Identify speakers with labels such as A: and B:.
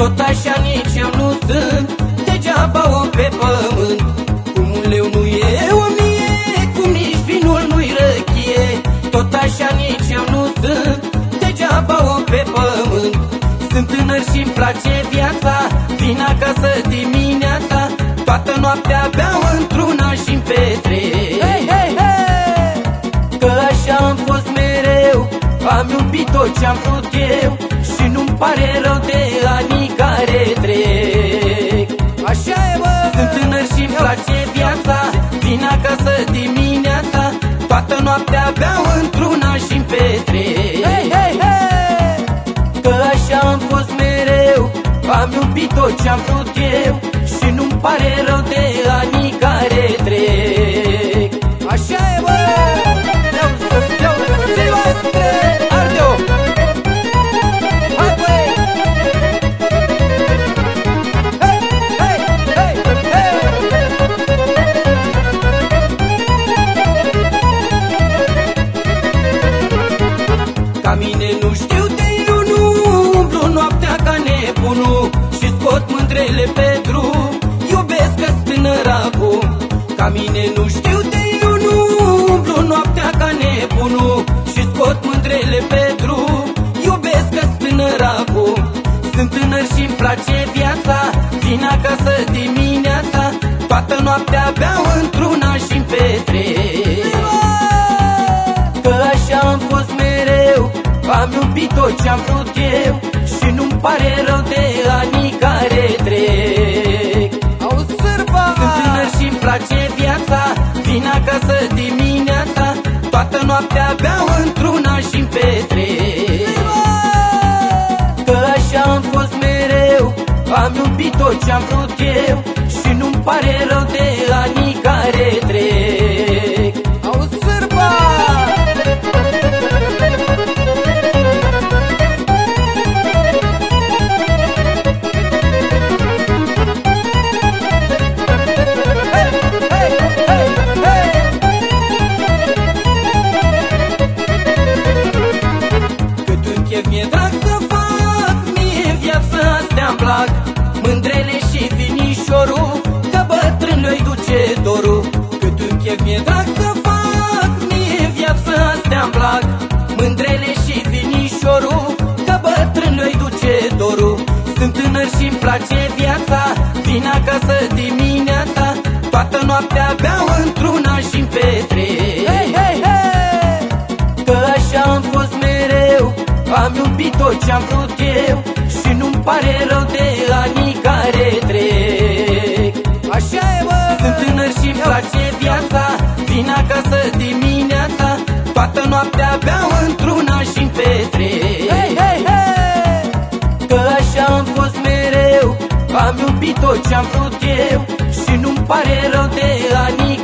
A: tot așa nici eu nu sunt. Degeaba o pe pământ. Cum un
B: leu nu e
A: o mie Cum nici vinul nu-i răchie. Tot așa nici eu nu sunt. Degeaba
B: o pe pământ.
A: Sunt tânăr și-mi place viața. Vin acasă dimineața. Toată noaptea beau într-una și-mi petrec.
B: Hey, hey, hey!
A: Că așa am fost mereu. Am iubit tot ce-am vrut eu. Și nu-mi pare rău de anii beau într-una și-mi petrec Hei, hei, hei!
B: Că așa am fost
A: mereu Am iubit
B: tot ce-am vrut eu Și nu-mi pare rău de anii care
A: Ca mine nu știu de eu nu umblu noaptea ca nebunul Și scot mândrele pe drum. Iubesc că tânăr acum Ca mine nu știu de eu nu umblu noaptea ca nebunul Și scot mândrele pe drum. Iubesc că tânăr acum Sunt tânăr și-mi place viața. Vin acasă dimineața Toată noaptea beau într-una și-mi Am iubit tot ce-am vrut eu Și nu-mi pare rău de anii care trec.
B: Au sârba!
A: Sunt tânăr și-mi place viața Vin acasă dimineața Toată noaptea beau într-una și-mi petrec. Că așa am fost mereu Am iubit tot ce-am vrut eu Și nu-mi pare rău plac Mândrele și vinișorul Că bătrân îi duce dorul Sunt tânăr și-mi place viața Vin acasă dimineața Toată noaptea beau într-una și-mi petrec
B: Hei, hei, hei!
A: Că așa am fost mereu Am iubit tot ce-am vrut eu Și nu-mi pare rău de anii care trec
B: Așa e, bă!
A: Sunt tânăr și-mi place viața Vin acasă dimineața Toată noaptea beau într-una și-mi petrec
B: Hei, hei, hei!
A: Că așa am fost mereu Am iubit tot ce-am vrut eu Și nu-mi pare rău de anii